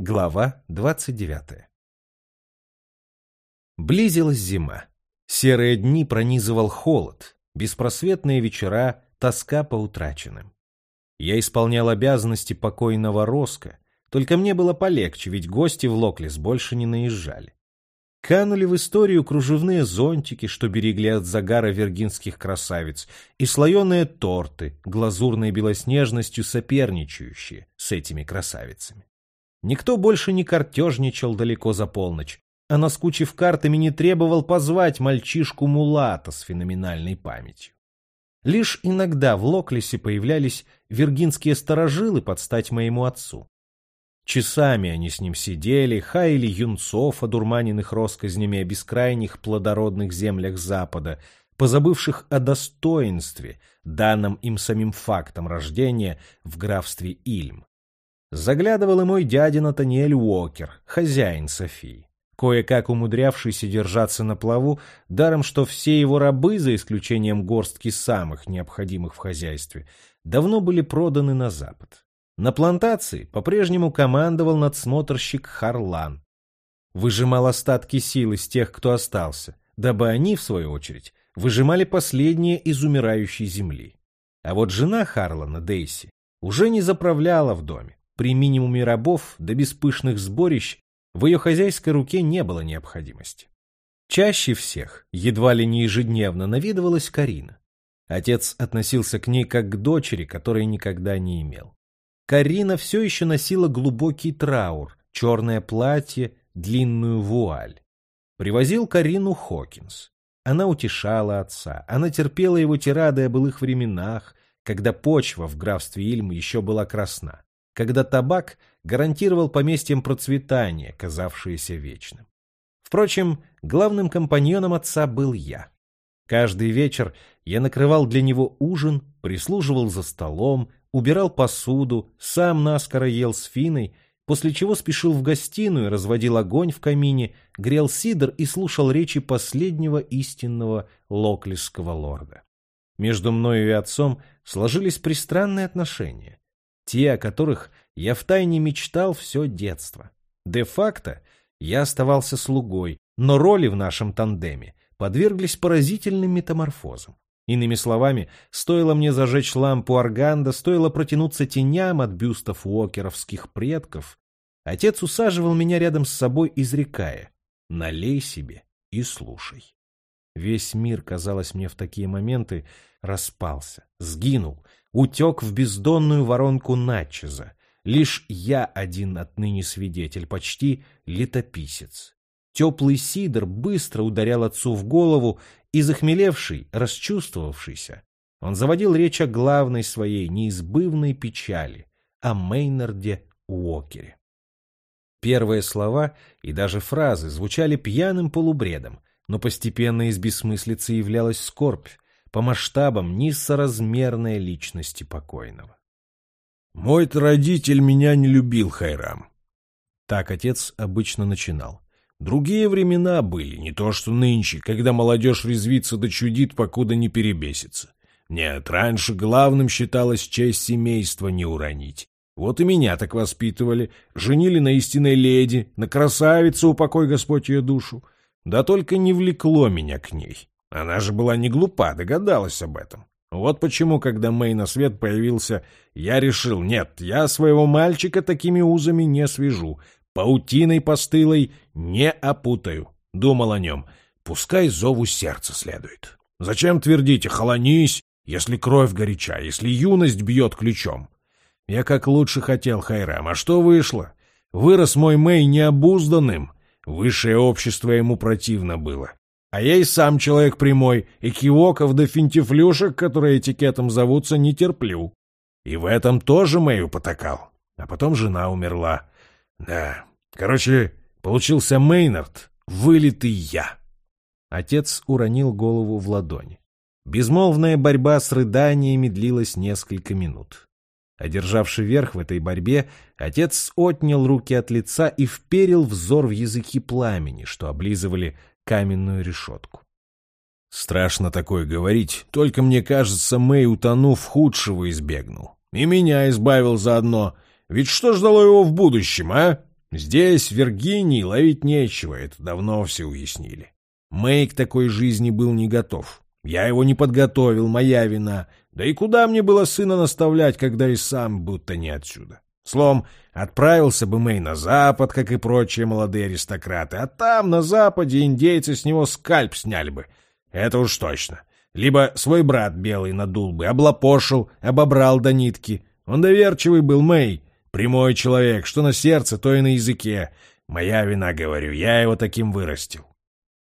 Глава 29 Близилась зима. Серые дни пронизывал холод, беспросветные вечера, тоска по утраченным. Я исполнял обязанности покойного Роска, только мне было полегче, ведь гости в Локлис больше не наезжали. Канули в историю кружевные зонтики, что берегли от загара виргинских красавиц, и слоеные торты, глазурной белоснежностью соперничающие с этими красавицами. Никто больше не картежничал далеко за полночь, а наскучив картами не требовал позвать мальчишку Мулата с феноменальной памятью. Лишь иногда в Локлисе появлялись виргинские сторожилы под стать моему отцу. Часами они с ним сидели, хаяли юнцов, одурманенных россказнями о бескрайних плодородных землях Запада, позабывших о достоинстве, данном им самим фактом рождения в графстве Ильм. Заглядывал и мой дядя Натаниэль Уокер, хозяин Софии, кое-как умудрявшийся держаться на плаву, даром что все его рабы, за исключением горстки самых необходимых в хозяйстве, давно были проданы на запад. На плантации по-прежнему командовал надсмотрщик Харлан. Выжимал остатки сил из тех, кто остался, дабы они, в свою очередь, выжимали последние из умирающей земли. А вот жена Харлана, Дейси, уже не заправляла в доме. При минимуме рабов да беспышных сборищ в ее хозяйской руке не было необходимости. Чаще всех, едва ли не ежедневно, наведывалась Карина. Отец относился к ней как к дочери, которой никогда не имел. Карина все еще носила глубокий траур, черное платье, длинную вуаль. Привозил Карину Хокинс. Она утешала отца, она терпела его тирады о былых временах, когда почва в графстве Ильм еще была красна когда табак гарантировал поместьям процветание, казавшееся вечным. Впрочем, главным компаньоном отца был я. Каждый вечер я накрывал для него ужин, прислуживал за столом, убирал посуду, сам наскоро ел с Финой, после чего спешил в гостиную, разводил огонь в камине, грел сидр и слушал речи последнего истинного локлисского лорда. Между мною и отцом сложились пристранные отношения те, о которых я втайне мечтал все детство. Де-факто я оставался слугой, но роли в нашем тандеме подверглись поразительным метаморфозам. Иными словами, стоило мне зажечь лампу Арганда, стоило протянуться теням от бюстов уокеровских предков, отец усаживал меня рядом с собой, изрекая «Налей себе и слушай». Весь мир, казалось мне в такие моменты, распался, сгинул, утек в бездонную воронку Натчеза. Лишь я один отныне свидетель, почти летописец. Теплый сидр быстро ударял отцу в голову, и захмелевший, расчувствовавшийся, он заводил речь о главной своей неизбывной печали, о Мейнарде Уокере. Первые слова и даже фразы звучали пьяным полубредом, но постепенно из бессмыслицы являлась скорбь, по масштабам несоразмерная личности покойного. «Мой-то родитель меня не любил, Хайрам». Так отец обычно начинал. Другие времена были, не то что нынче, когда молодежь резвится да чудит, покуда не перебесится. Нет, раньше главным считалось честь семейства не уронить. Вот и меня так воспитывали, женили на истинной леди, на красавице, упокой Господь ее душу. Да только не влекло меня к ней. Она же была не глупа, догадалась об этом. Вот почему, когда Мэй на свет появился, я решил, нет, я своего мальчика такими узами не свяжу, паутиной постылой не опутаю. Думал о нем, пускай зову сердца следует. Зачем твердите, холонись, если кровь горяча, если юность бьет ключом? Я как лучше хотел, Хайрам, а что вышло? Вырос мой Мэй необузданным, высшее общество ему противно было. А я и сам человек прямой, и кивоков да финтифлюшек, которые этикетом зовутся, не терплю. И в этом тоже Мэю потакал. А потом жена умерла. Да, короче, получился Мейнард, вылитый я. Отец уронил голову в ладони. Безмолвная борьба с рыданиями длилась несколько минут. Одержавший верх в этой борьбе, отец отнял руки от лица и вперил взор в языки пламени, что облизывали каменную решетку. Страшно такое говорить, только мне кажется, Мэй, утонув, худшего избегнул. И меня избавил заодно. Ведь что ждало его в будущем, а? Здесь, в Виргинии, ловить нечего, это давно все уяснили. Мэй к такой жизни был не готов. Я его не подготовил, моя вина. Да и куда мне было сына наставлять, когда и сам будто не отсюда? Словом, отправился бы Мэй на запад, как и прочие молодые аристократы, а там, на западе, индейцы с него скальп сняли бы. Это уж точно. Либо свой брат белый надул бы, облапошил, обобрал до нитки. Он доверчивый был, Мэй. Прямой человек, что на сердце, то и на языке. Моя вина, говорю, я его таким вырастил.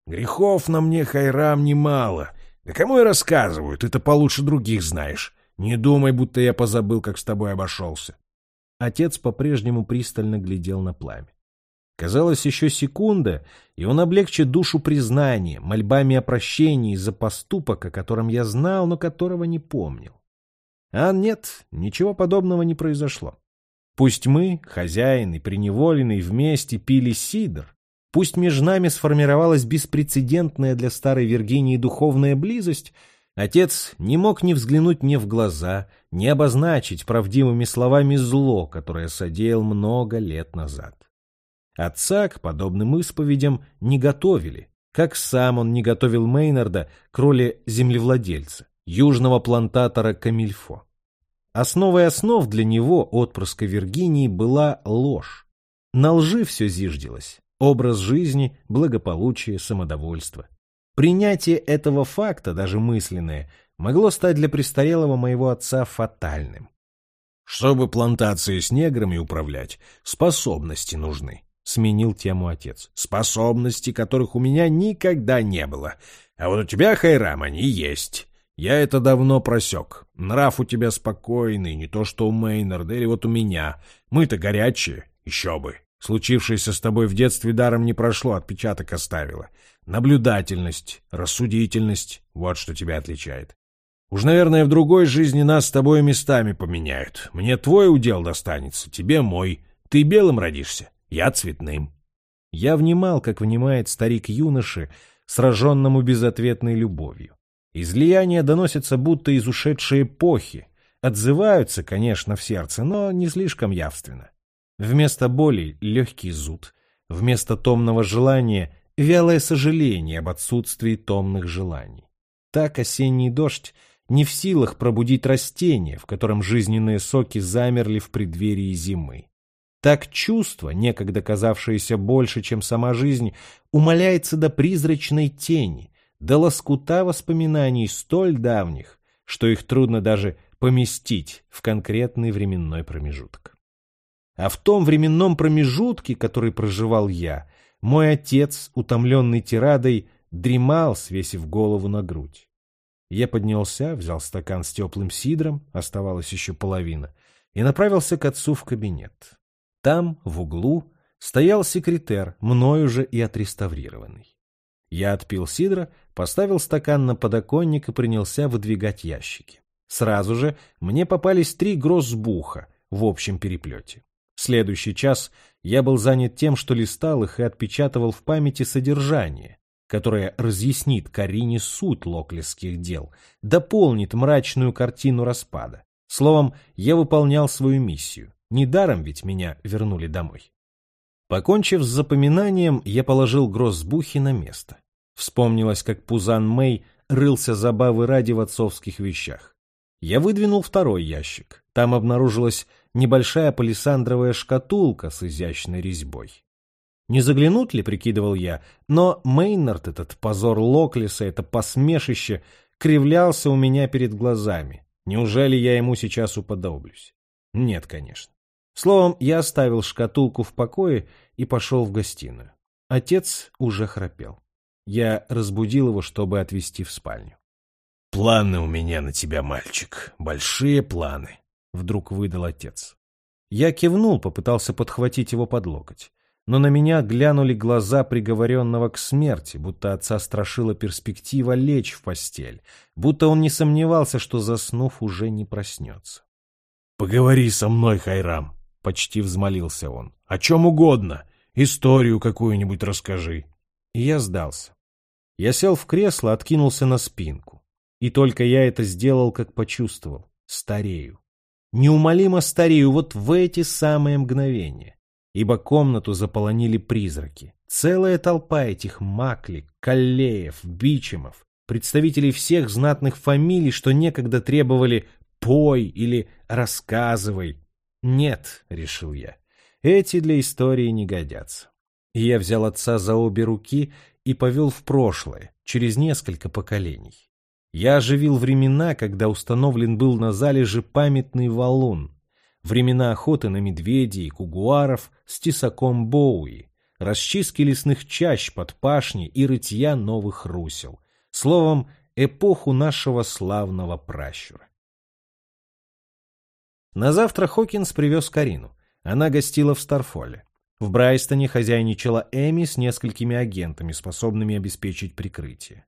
Грехов на мне, Хайрам, немало. Да кому я рассказываю, ты-то получше других знаешь. Не думай, будто я позабыл, как с тобой обошелся. Отец по-прежнему пристально глядел на пламя. Казалось, еще секунда, и он облегчит душу признанием, мольбами о прощении за поступок, о котором я знал, но которого не помнил. А нет, ничего подобного не произошло. Пусть мы, хозяин и преневоленный, вместе пили сидр, пусть между нами сформировалась беспрецедентная для старой Виргинии духовная близость — Отец не мог ни взглянуть мне в глаза, ни обозначить правдивыми словами зло, которое содеял много лет назад. Отца к подобным исповедям не готовили, как сам он не готовил Мейнарда к роли землевладельца, южного плантатора Камильфо. Основой основ для него, отпрыска Виргинии, была ложь. На лжи все зиждилось. Образ жизни, благополучие, самодовольство. Принятие этого факта, даже мысленное, могло стать для престарелого моего отца фатальным. «Чтобы плантации с неграми управлять, способности нужны», — сменил тему отец. «Способности, которых у меня никогда не было. А вот у тебя, Хайрам, они есть. Я это давно просек. Нрав у тебя спокойный, не то что у Мейнарда или вот у меня. Мы-то горячие, еще бы. Случившееся с тобой в детстве даром не прошло, отпечаток оставило. Наблюдательность, рассудительность — вот что тебя отличает. Уж, наверное, в другой жизни нас с тобой местами поменяют. Мне твой удел достанется, тебе мой. Ты белым родишься, я цветным. Я внимал, как внимает старик юноши, сраженному безответной любовью. Излияния доносятся будто из ушедшей эпохи, отзываются, конечно, в сердце, но не слишком явственно. Вместо боли — легкий зуд, вместо томного желания вялое сожаление об отсутствии томных желаний. Так осенний дождь не в силах пробудить растение, в котором жизненные соки замерли в преддверии зимы. Так чувство, некогда казавшееся больше, чем сама жизнь, умаляется до призрачной тени, до лоскута воспоминаний столь давних, что их трудно даже поместить в конкретный временной промежуток. А в том временном промежутке, который проживал я, мой отец, утомленный тирадой, дремал, свесив голову на грудь. Я поднялся, взял стакан с теплым сидром, оставалась еще половина, и направился к отцу в кабинет. Там, в углу, стоял секретер, мною же и отреставрированный. Я отпил сидра, поставил стакан на подоконник и принялся выдвигать ящики. Сразу же мне попались три гроссбуха в общем переплете. Следующий час я был занят тем, что листал их и отпечатывал в памяти содержание, которое разъяснит Карине суть локлесских дел, дополнит мрачную картину распада. Словом, я выполнял свою миссию. Недаром ведь меня вернули домой. Покончив с запоминанием, я положил гроссбухи на место. Вспомнилось, как Пузан Мэй рылся забавы ради в отцовских вещах. Я выдвинул второй ящик. Там обнаружилась небольшая палисандровая шкатулка с изящной резьбой. Не заглянуть ли, прикидывал я, но Мейнард, этот позор Локлиса, это посмешище, кривлялся у меня перед глазами. Неужели я ему сейчас уподоблюсь? Нет, конечно. Словом, я оставил шкатулку в покое и пошел в гостиную. Отец уже храпел. Я разбудил его, чтобы отвезти в спальню. «Планы у меня на тебя, мальчик, большие планы», — вдруг выдал отец. Я кивнул, попытался подхватить его под локоть. Но на меня глянули глаза приговоренного к смерти, будто отца страшила перспектива лечь в постель, будто он не сомневался, что, заснув, уже не проснется. — Поговори со мной, Хайрам, — почти взмолился он. — О чем угодно. Историю какую-нибудь расскажи. И я сдался. Я сел в кресло, откинулся на спинку. И только я это сделал, как почувствовал. Старею. Неумолимо старею вот в эти самые мгновения. ибо комнату заполонили призраки. Целая толпа этих маклик, коллеев, бичемов, представителей всех знатных фамилий, что некогда требовали «пой» или «рассказывай». «Нет», — решил я, — «эти для истории не годятся». И я взял отца за обе руки и повел в прошлое, через несколько поколений. Я оживил времена, когда установлен был на залеже памятный валун, времена охоты на медведей и кугуаров с тесаком Боуи, расчистки лесных чащ под пашни и рытья новых русел, словом, эпоху нашего славного пращура. На завтра Хокинс привез Карину. Она гостила в Старфоле. В Брайстоне хозяйничала Эми с несколькими агентами, способными обеспечить прикрытие.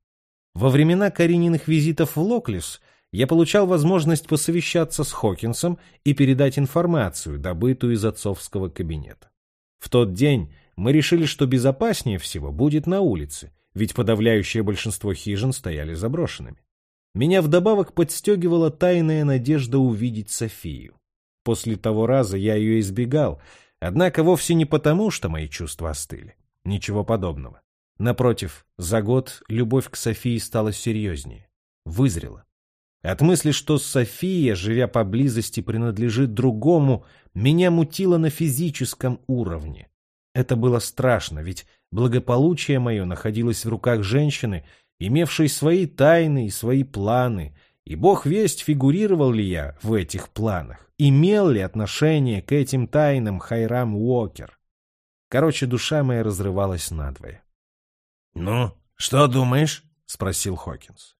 Во времена Карининых визитов в Локлис я получал возможность посовещаться с Хокинсом и передать информацию, добытую из отцовского кабинета. В тот день мы решили, что безопаснее всего будет на улице, ведь подавляющее большинство хижин стояли заброшенными. Меня вдобавок подстегивала тайная надежда увидеть Софию. После того раза я ее избегал, однако вовсе не потому, что мои чувства остыли. Ничего подобного. Напротив, за год любовь к Софии стала серьезнее, вызрела. От мысли, что София, живя поблизости, принадлежит другому, меня мутило на физическом уровне. Это было страшно, ведь благополучие мое находилось в руках женщины, имевшей свои тайны и свои планы, и бог весть, фигурировал ли я в этих планах, имел ли отношение к этим тайнам Хайрам Уокер. Короче, душа моя разрывалась надвое. — Ну, что думаешь? — спросил Хокинс.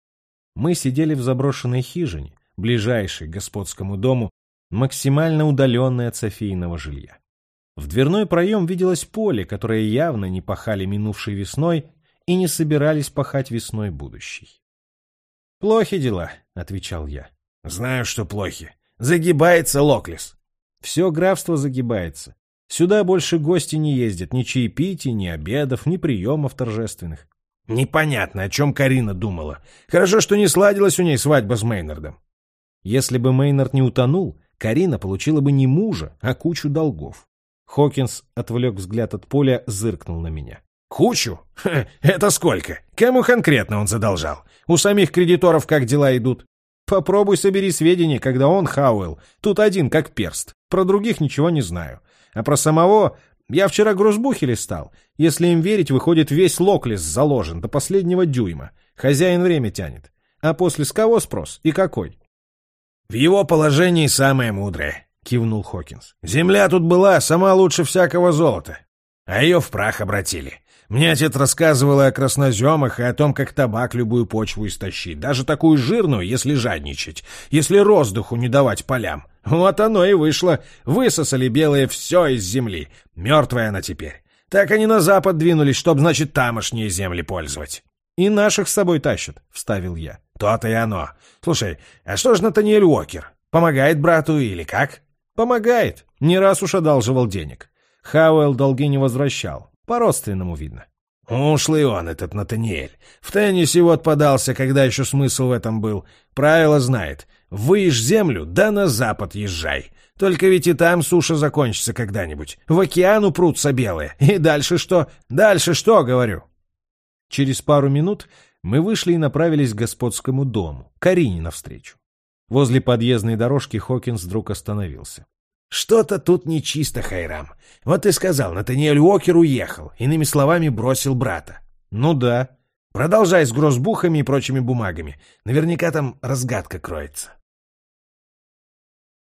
Мы сидели в заброшенной хижине, ближайшей к господскому дому, максимально удаленной от Софийного жилья. В дверной проем виделось поле, которое явно не пахали минувшей весной и не собирались пахать весной будущей. «Плохи дела», — отвечал я. «Знаю, что плохи. Загибается Локлис». «Все графство загибается. Сюда больше гости не ездят, ни чаепитий, ни обедов, ни приемов торжественных. Непонятно, о чем Карина думала. Хорошо, что не сладилась у ней свадьба с Мейнардом. Если бы Мейнард не утонул, Карина получила бы не мужа, а кучу долгов. Хокинс отвлек взгляд от поля, зыркнул на меня. «Кучу? Ха, это сколько? Кому конкретно он задолжал? У самих кредиторов как дела идут? Попробуй собери сведения, когда он, Хауэлл, тут один как перст. Про других ничего не знаю. А про самого я вчера грузбухи листал. Если им верить, выходит, весь локлис заложен до последнего дюйма. Хозяин время тянет. А после с кого спрос и какой? — В его положении самое мудрое, — кивнул Хокинс. — Земля тут была, сама лучше всякого золота. А ее в прах обратили. Мне отец рассказывал о красноземах и о том, как табак любую почву истощить, даже такую жирную, если жадничать, если роздуху не давать полям. Вот оно и вышло. Высосали белые все из земли. Мертвая она теперь. Так они на запад двинулись, чтоб, значит, тамошние земли пользовать. «И наших с собой тащат», — вставил я. «То-то и оно. Слушай, а что ж Натаниэль Уокер? Помогает брату или как?» «Помогает. Не раз уж одалживал денег. Хауэлл долги не возвращал. По-родственному видно. Ушлый он, этот Натаниэль. В теннисе вот подался, когда еще смысл в этом был. Правило знает. Выешь землю, да на запад езжай. Только ведь и там суша закончится когда-нибудь. В океан упрутся белые. И дальше что? Дальше что, говорю? Через пару минут мы вышли и направились к господскому дому, Карине навстречу. Возле подъездной дорожки Хокинс вдруг остановился. Что-то тут нечисто, Хайрам. Вот ты сказал, Натаниэль Уокер уехал, иными словами, бросил брата. Ну да. Продолжай с грозбухами и прочими бумагами. Наверняка там разгадка кроется.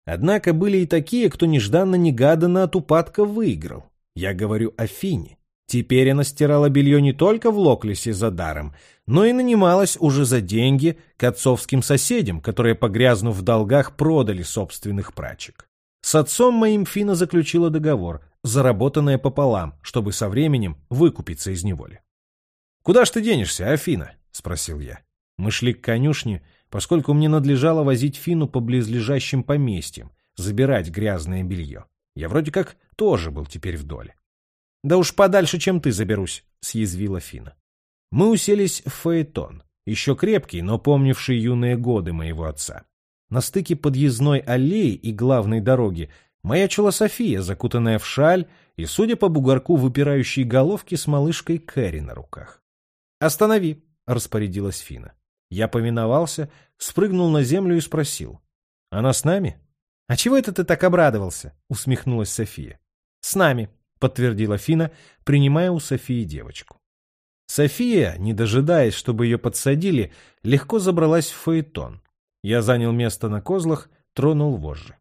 Однако были и такие, кто нежданно-негаданно от упадка выиграл. Я говорю о Фине. Теперь она стирала белье не только в Локлисе за даром, но и нанималась уже за деньги к отцовским соседям, которые, погрязнув в долгах, продали собственных прачек. С отцом моим Фина заключила договор, заработанное пополам, чтобы со временем выкупиться из неволи. «Куда ж ты денешься, Афина?» — спросил я. Мы шли к конюшне, поскольку мне надлежало возить Фину по близлежащим поместьям, забирать грязное белье. Я вроде как тоже был теперь в доле. «Да уж подальше, чем ты заберусь», — съязвила Фина. Мы уселись в фаэтон, еще крепкий, но помнивший юные годы моего отца. На стыке подъездной аллеи и главной дороги Маячила София, закутанная в шаль, и, судя по бугорку выпирающей головки, с малышкой Кэрри на руках. «Останови!» — распорядилась Фина. Я повиновался, спрыгнул на землю и спросил. «Она с нами?» «А чего это ты так обрадовался?» — усмехнулась София. «С нами», — подтвердила Фина, принимая у Софии девочку. София, не дожидаясь, чтобы ее подсадили, легко забралась в фаэтон. Я занял место на козлах, тронул вожжи.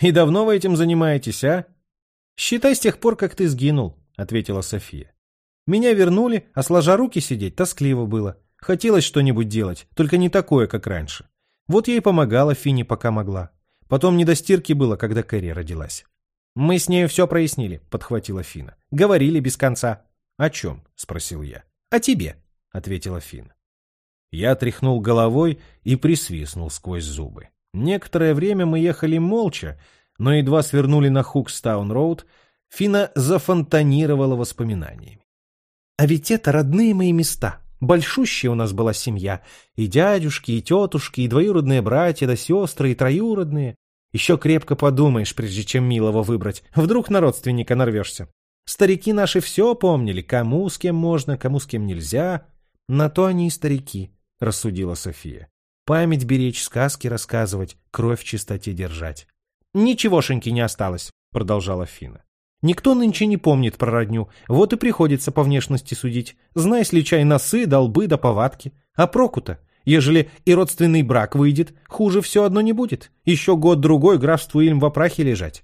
«И давно вы этим занимаетесь, а?» «Считай с тех пор, как ты сгинул», — ответила София. «Меня вернули, а сложа руки сидеть тоскливо было. Хотелось что-нибудь делать, только не такое, как раньше. Вот и помогала Фине, пока могла. Потом не до стирки было, когда Кэрри родилась». «Мы с нею все прояснили», — подхватила Фина. «Говорили без конца». «О чем?» — спросил я. «О тебе», — ответила Фина. Я тряхнул головой и присвистнул сквозь зубы. Некоторое время мы ехали молча, но едва свернули на Хукстаун-роуд, Фина зафонтанировала воспоминаниями. «А ведь это родные мои места. Большущая у нас была семья. И дядюшки, и тетушки, и двоюродные братья, да сестры, и троюродные. Еще крепко подумаешь, прежде чем милого выбрать. Вдруг на родственника нарвешься. Старики наши все помнили, кому с кем можно, кому с кем нельзя. На то они и старики, — рассудила София. Память беречь, сказки рассказывать, кровь в чистоте держать. «Ничегошеньки не осталось», — продолжала Фина. «Никто нынче не помнит про родню, вот и приходится по внешности судить. Знай, сличай носы, долбы да повадки. А проку-то? Ежели и родственный брак выйдет, хуже все одно не будет. Еще год-другой графству им в опрахе лежать».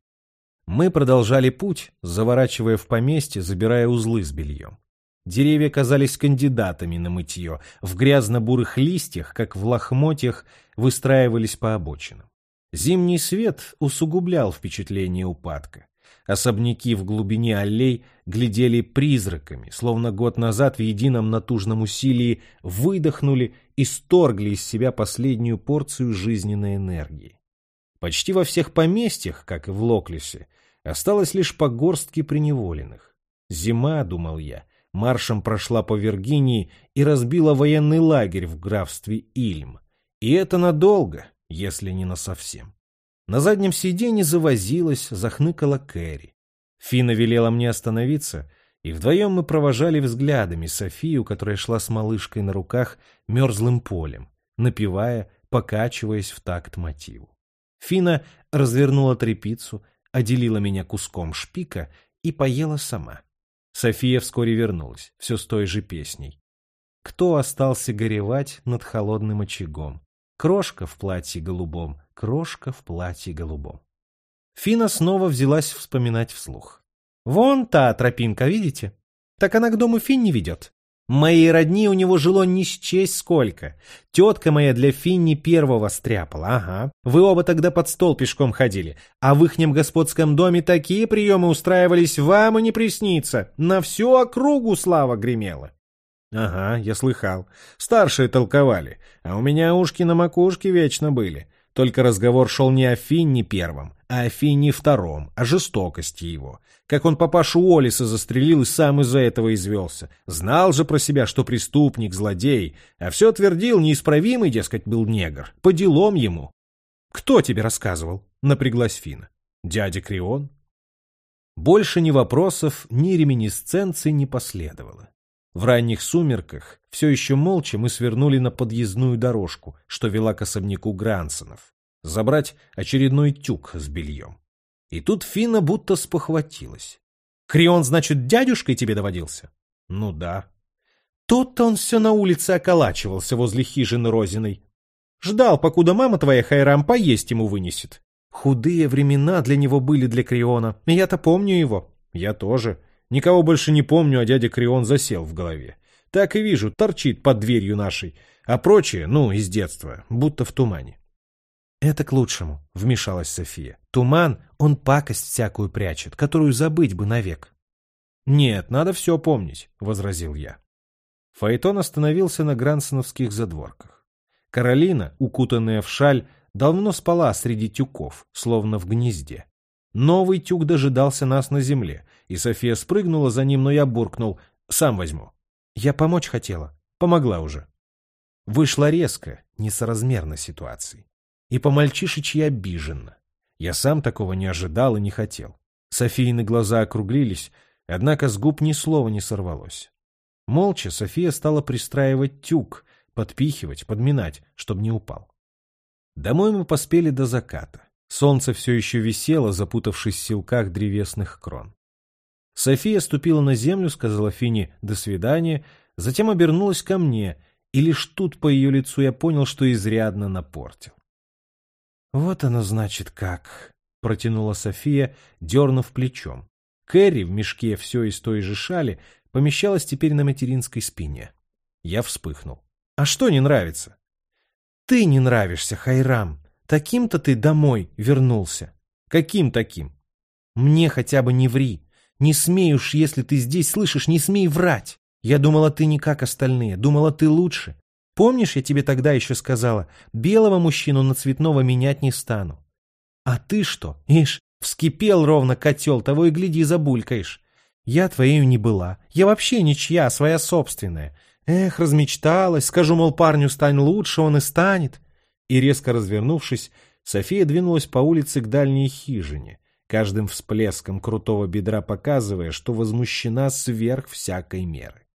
Мы продолжали путь, заворачивая в поместье, забирая узлы с бельем. Деревья казались кандидатами на мытье, в грязно-бурых листьях, как в лохмотьях, выстраивались по обочинам. Зимний свет усугублял впечатление упадка. Особняки в глубине аллей глядели призраками, словно год назад в едином натужном усилии выдохнули и сторгли из себя последнюю порцию жизненной энергии. Почти во всех поместьях, как и в Локлисе, осталось лишь по горстке преневоленных. Зима, думал я, маршем прошла по Виргинии и разбила военный лагерь в графстве Ильм. И это надолго, если не насовсем. На заднем сиденье завозилась, захныкала Кэрри. Фина велела мне остановиться, и вдвоем мы провожали взглядами Софию, которая шла с малышкой на руках мерзлым полем, напевая, покачиваясь в такт мотиву. Фина развернула трепицу, отделила меня куском шпика и поела сама. София вскоре вернулась, все с той же песней. Кто остался горевать над холодным очагом? Крошка в платье голубом, крошка в платье голубом. Фина снова взялась вспоминать вслух. «Вон та тропинка, видите? Так она к дому Финни ведет. Моей родни у него жило не счесть сколько. Тетка моя для Финни первого стряпала, ага. Вы оба тогда под стол пешком ходили. А в ихнем господском доме такие приемы устраивались, вам и не приснится. На всю округу слава гремела. Ага, я слыхал. Старшие толковали, а у меня ушки на макушке вечно были. Только разговор шел не о Финни первом, а о Финни втором, о жестокости его как он папашу Уоллиса застрелил и сам из-за этого извелся. Знал же про себя, что преступник, злодей, а все твердил, неисправимый, дескать, был негр. По делам ему. «Кто тебе рассказывал?» — напряглась Фина. «Дядя Крион?» Больше ни вопросов, ни реминисценций не последовало. В ранних сумерках все еще молча мы свернули на подъездную дорожку, что вела к особняку Грансонов, забрать очередной тюк с бельем. И тут Фина будто спохватилась. «Крион, значит, дядюшкой тебе доводился?» «Ну да». Тот-то он все на улице околачивался возле хижины Розиной. Ждал, покуда мама твоя Хайрам поесть ему вынесет. Худые времена для него были для Криона. Я-то помню его. Я тоже. Никого больше не помню, а дядя Крион засел в голове. Так и вижу, торчит под дверью нашей. А прочее, ну, из детства, будто в тумане. «Это к лучшему», — вмешалась София. «Туман, он пакость всякую прячет, которую забыть бы навек». «Нет, надо все помнить», — возразил я. Фаэтон остановился на грансоновских задворках. Каролина, укутанная в шаль, давно спала среди тюков, словно в гнезде. Новый тюк дожидался нас на земле, и София спрыгнула за ним, но я буркнул «сам возьму». Я помочь хотела, помогла уже. Вышла резко, несоразмерно ситуации и по-мальчишечьи обиженно. Я сам такого не ожидал и не хотел. Софийны глаза округлились, однако с губ ни слова не сорвалось. Молча София стала пристраивать тюк, подпихивать, подминать, чтобы не упал. Домой мы поспели до заката. Солнце все еще висело, запутавшись в силках древесных крон. София ступила на землю, сказала Фине «до свидания», затем обернулась ко мне, и лишь тут по ее лицу я понял, что изрядно напортил. «Вот оно значит как», — протянула София, дернув плечом. Кэрри в мешке все из той же шали помещалась теперь на материнской спине. Я вспыхнул. «А что не нравится?» «Ты не нравишься, Хайрам. Таким-то ты домой вернулся». «Каким таким?» «Мне хотя бы не ври. Не смей уж, если ты здесь слышишь, не смей врать. Я думала, ты не как остальные, думала, ты лучше. Помнишь, я тебе тогда еще сказала, белого мужчину на цветного менять не стану. А ты что? Ишь, вскипел ровно котел, того и гляди, забулькаешь. Я твоею не была. Я вообще ничья, своя собственная. Эх, размечталась, скажу, мол, парню стань лучше, он и станет. И резко развернувшись, София двинулась по улице к дальней хижине, каждым всплеском крутого бедра показывая, что возмущена сверх всякой меры.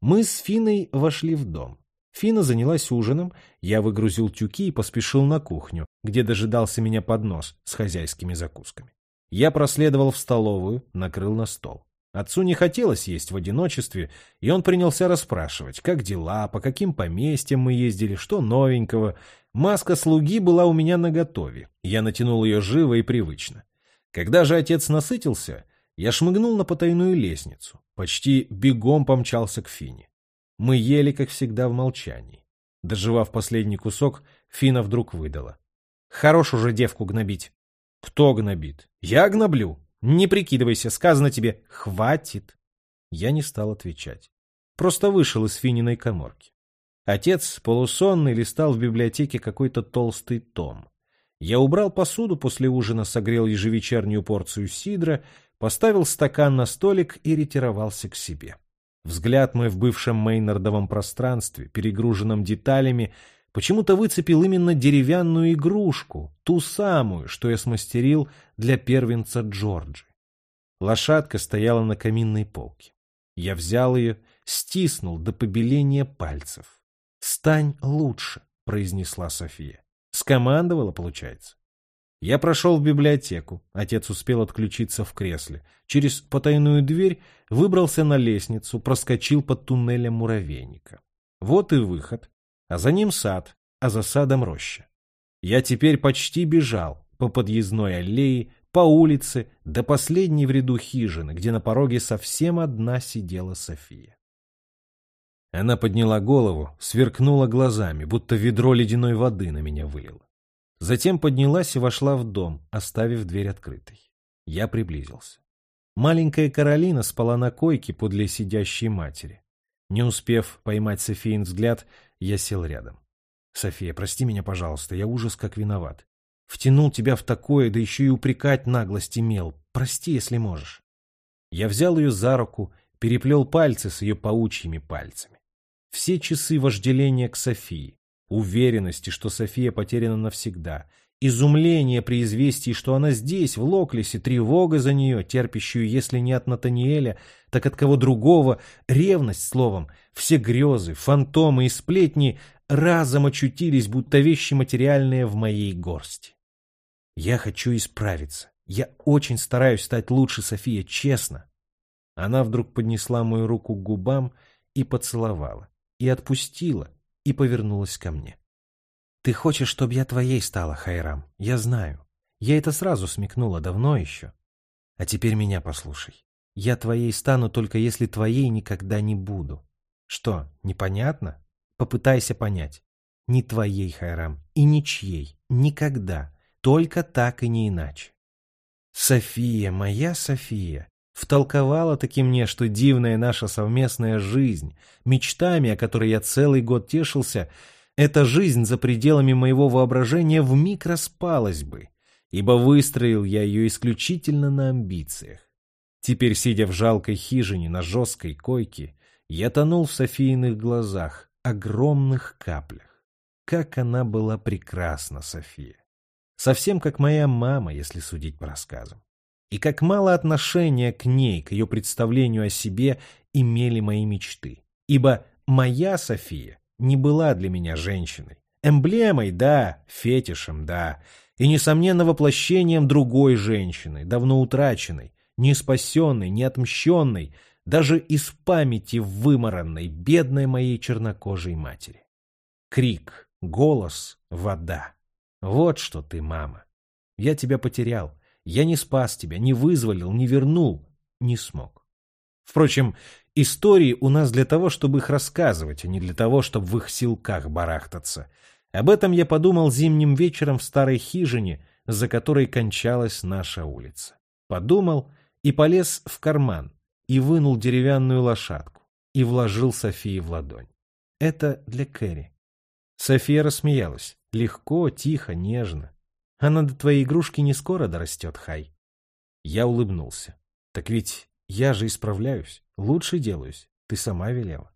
Мы с Финой вошли в дом. Фина занялась ужином, я выгрузил тюки и поспешил на кухню, где дожидался меня поднос с хозяйскими закусками. Я проследовал в столовую, накрыл на стол. Отцу не хотелось есть в одиночестве, и он принялся расспрашивать, как дела, по каким поместьям мы ездили, что новенького. Маска слуги была у меня наготове. Я натянул ее живо и привычно. Когда же отец насытился, я шмыгнул на потайную лестницу, почти бегом помчался к Фине. Мы ели, как всегда, в молчании. Доживав последний кусок, Фина вдруг выдала. «Хорош уже девку гнобить». «Кто гнобит?» «Я гноблю. Не прикидывайся, сказано тебе, хватит». Я не стал отвечать. Просто вышел из Фининой коморки. Отец, полусонный, листал в библиотеке какой-то толстый том. Я убрал посуду после ужина, согрел ежевечернюю порцию сидра поставил стакан на столик и ретировался к себе. Взгляд мой в бывшем Мейнардовом пространстве, перегруженном деталями, почему-то выцепил именно деревянную игрушку, ту самую, что я смастерил для первенца Джорджи. Лошадка стояла на каминной полке. Я взял ее, стиснул до побеления пальцев. «Стань лучше», — произнесла София. Скомандовала, получается. Я прошел в библиотеку. Отец успел отключиться в кресле. Через потайную дверь выбрался на лестницу, проскочил под туннелем муравейника. Вот и выход. А за ним сад, а за садом роща. Я теперь почти бежал по подъездной аллее, по улице, до последней в ряду хижины, где на пороге совсем одна сидела София. Она подняла голову, сверкнула глазами, будто ведро ледяной воды на меня вылило. Затем поднялась и вошла в дом, оставив дверь открытой. Я приблизился. Маленькая Каролина спала на койке подле сидящей матери. Не успев поймать Софиин взгляд, я сел рядом. «София, прости меня, пожалуйста, я ужас как виноват. Втянул тебя в такое, да еще и упрекать наглость имел. Прости, если можешь». Я взял ее за руку, переплел пальцы с ее паучьими пальцами. Все часы вожделения к Софии, уверенности, что София потеряна навсегда, изумление при известии, что она здесь, в Локлисе, тревога за нее, терпящую, если не от Натаниэля, так от кого другого, ревность, словом, все грезы, фантомы и сплетни разом очутились, будто вещи материальные в моей горсти. Я хочу исправиться. Я очень стараюсь стать лучше, София, честно. Она вдруг поднесла мою руку к губам и поцеловала, и отпустила, и повернулась ко мне. «Ты хочешь, чтобы я твоей стала, Хайрам? Я знаю. Я это сразу смекнула, давно еще. А теперь меня послушай. Я твоей стану, только если твоей никогда не буду. Что, непонятно? Попытайся понять. Не твоей, Хайрам, и ничьей. Никогда. Только так и не иначе. София, моя София, Втолковала таки мне, что дивная наша совместная жизнь, мечтами, о которой я целый год тешился, эта жизнь за пределами моего воображения вмиг распалась бы, ибо выстроил я ее исключительно на амбициях. Теперь, сидя в жалкой хижине на жесткой койке, я тонул в Софийных глазах, огромных каплях. Как она была прекрасна, София! совсем как моя мама, если судить по рассказам. И как мало отношения к ней, к ее представлению о себе, имели мои мечты. Ибо моя София не была для меня женщиной. Эмблемой, да, фетишем, да, и, несомненно, воплощением другой женщины, давно утраченной, не спасенной, не отмщенной, даже из памяти выморанной, бедной моей чернокожей матери. Крик, голос, вода. Вот что ты, мама. Я тебя потерял. Я не спас тебя, не вызволил, не вернул. Не смог. Впрочем, истории у нас для того, чтобы их рассказывать, а не для того, чтобы в их силках барахтаться. Об этом я подумал зимним вечером в старой хижине, за которой кончалась наша улица. Подумал и полез в карман, и вынул деревянную лошадку, и вложил Софии в ладонь. Это для Кэрри. София рассмеялась. Легко, тихо, нежно. Она до твоей игрушки не скоро дорастет, Хай. Я улыбнулся. Так ведь я же исправляюсь, лучше делаюсь. Ты сама велела.